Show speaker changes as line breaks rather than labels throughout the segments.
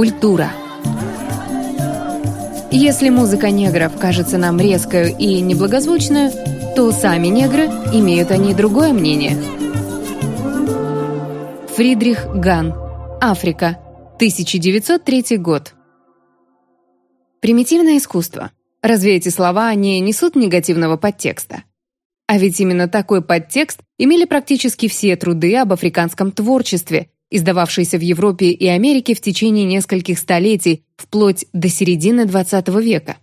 Культура. Если музыка негров кажется нам резкой и неблагозвучной, то сами негры имеют о ней другое мнение. Фридрих Ган. Африка. 1903 год. Примитивное искусство. Разве эти слова не несут негативного подтекста? А ведь именно такой подтекст имели практически все труды об африканском творчестве, издававшиеся в Европе и Америке в течение нескольких столетий, вплоть до середины XX века.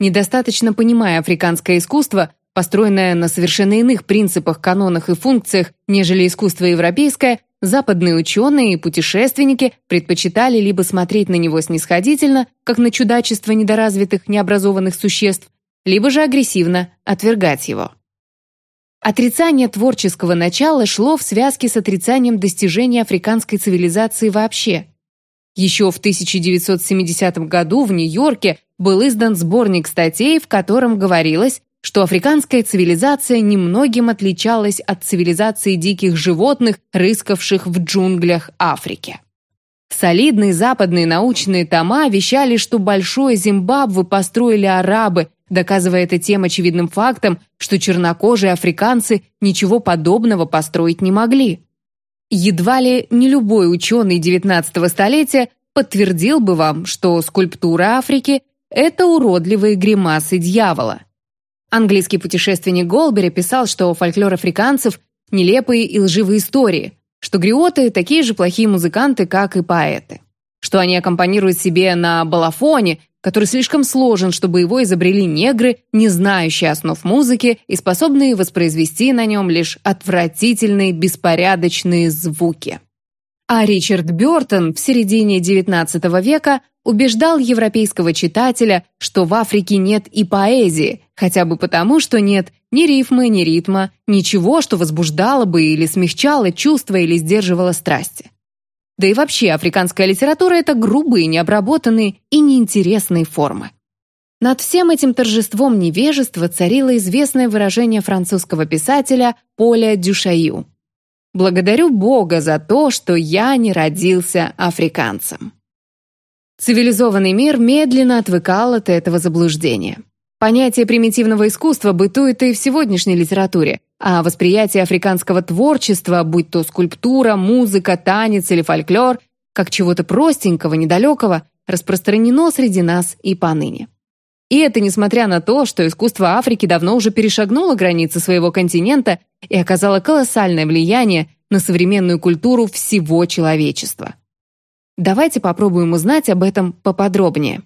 Недостаточно понимая африканское искусство, построенное на совершенно иных принципах, канонах и функциях, нежели искусство европейское, западные ученые и путешественники предпочитали либо смотреть на него снисходительно, как на чудачество недоразвитых, необразованных существ, либо же агрессивно отвергать его. Отрицание творческого начала шло в связке с отрицанием достижений африканской цивилизации вообще. Еще в 1970 году в Нью-Йорке был издан сборник статей, в котором говорилось, что африканская цивилизация немногим отличалась от цивилизации диких животных, рыскавших в джунглях Африки. Солидные западные научные тома вещали, что большое Зимбабве построили арабы, доказывая это тем очевидным фактом, что чернокожие африканцы ничего подобного построить не могли. Едва ли не любой ученый XIX столетия подтвердил бы вам, что скульптура Африки – это уродливые гримасы дьявола. Английский путешественник Голбери писал, что фольклор африканцев – нелепые и лживые истории, что гриоты – такие же плохие музыканты, как и поэты, что они аккомпанируют себе на балафоне который слишком сложен, чтобы его изобрели негры, не знающие основ музыки и способные воспроизвести на нем лишь отвратительные беспорядочные звуки. А Ричард Бёртон в середине XIX века убеждал европейского читателя, что в Африке нет и поэзии, хотя бы потому, что нет ни рифмы, ни ритма, ничего, что возбуждало бы или смягчало чувства или сдерживало страсти. Да и вообще африканская литература — это грубые, необработанные и неинтересные формы. Над всем этим торжеством невежества царило известное выражение французского писателя Поля Дюшаю. «Благодарю Бога за то, что я не родился африканцем». Цивилизованный мир медленно отвыкал от этого заблуждения. Понятие примитивного искусства бытует и в сегодняшней литературе, а восприятие африканского творчества, будь то скульптура, музыка, танец или фольклор, как чего-то простенького, недалекого, распространено среди нас и поныне. И это несмотря на то, что искусство Африки давно уже перешагнуло границы своего континента и оказало колоссальное влияние на современную культуру всего человечества. Давайте попробуем узнать об этом поподробнее.